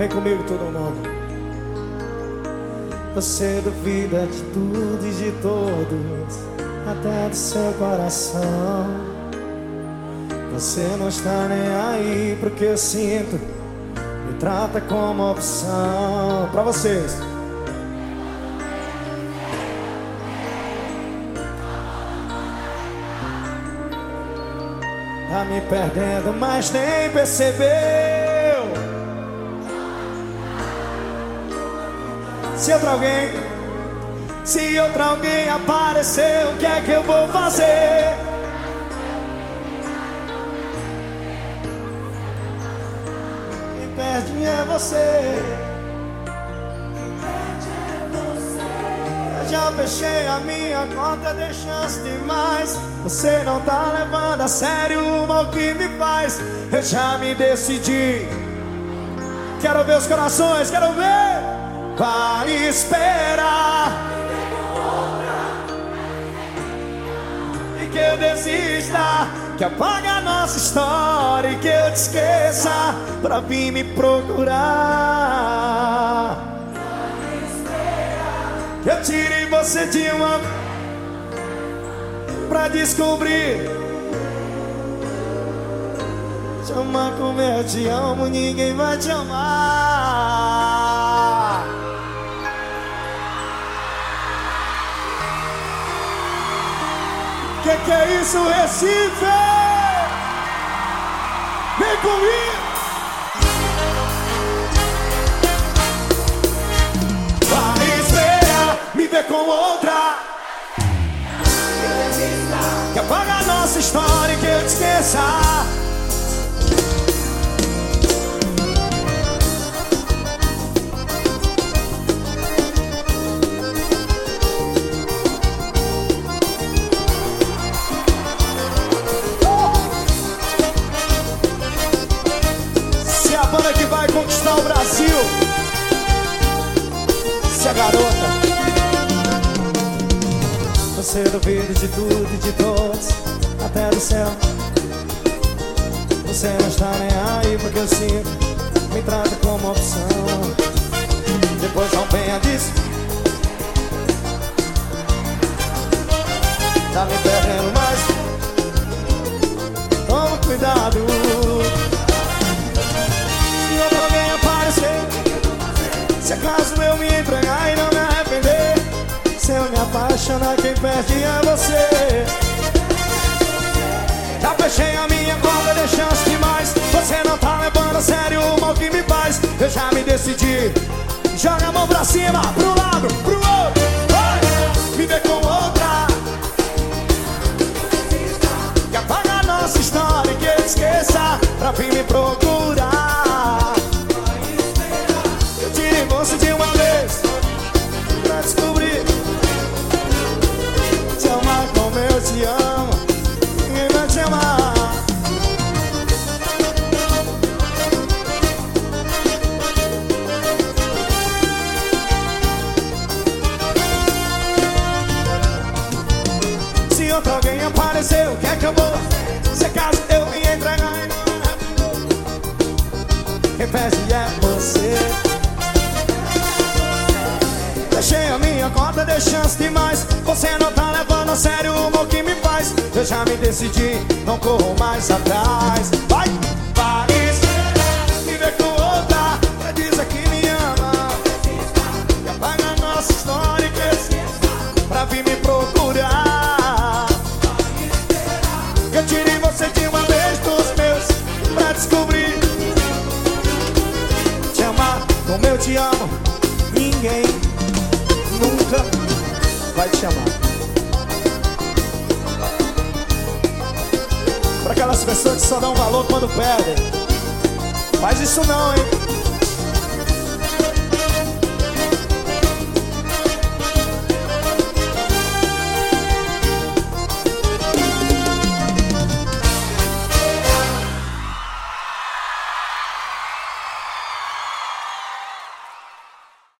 Vem comigo todo mundo. Você duvida de tudo e de todos, até do seu coração. Você não está nem aí pro que eu sinto, me trata como opção. Pra vocês. Tá me perdendo, mas nem percebeu. Se outra alguém, se outra alguém aparecer, o que é que eu vou fazer? Quem perde é você. já fechei a minha conta de chance demais. Você não tá levando a sério o mal que me faz. Eu já me decidi. Quero ver os corações, quero ver. Vai esperar. E que eu desista. Que apaga a nossa história e que eu te esqueça pra vir me procurar. Eu tirei você de uma pra descobrir. Te amar como eu te amo, ninguém vai te amar. Que é isso, Recife? Vem comigo! viver com outra Que apaga a nossa história e que eu te esqueça Brasil Se a garota você duvida de tudo e de todos, até do céu. Você não está nem aí porque eu sinto, me trata como opção. Depois não venha disso. Tá me perdendo apaixonar, quem perde é você. Já fechei a minha conta de chance demais. Você não tá levando a sério o mal que me faz. Eu já me decidi. Joga a mão pra cima, pro quem pede é você. Deixei a minha conta de chance demais. Você não tá levando a sério o mal que me faz. Eu já me decidi, não corro mais atrás. Vai, vai te amar. Para aquelas pessoas que só dão valor quando perdem. Faz isso não, hein?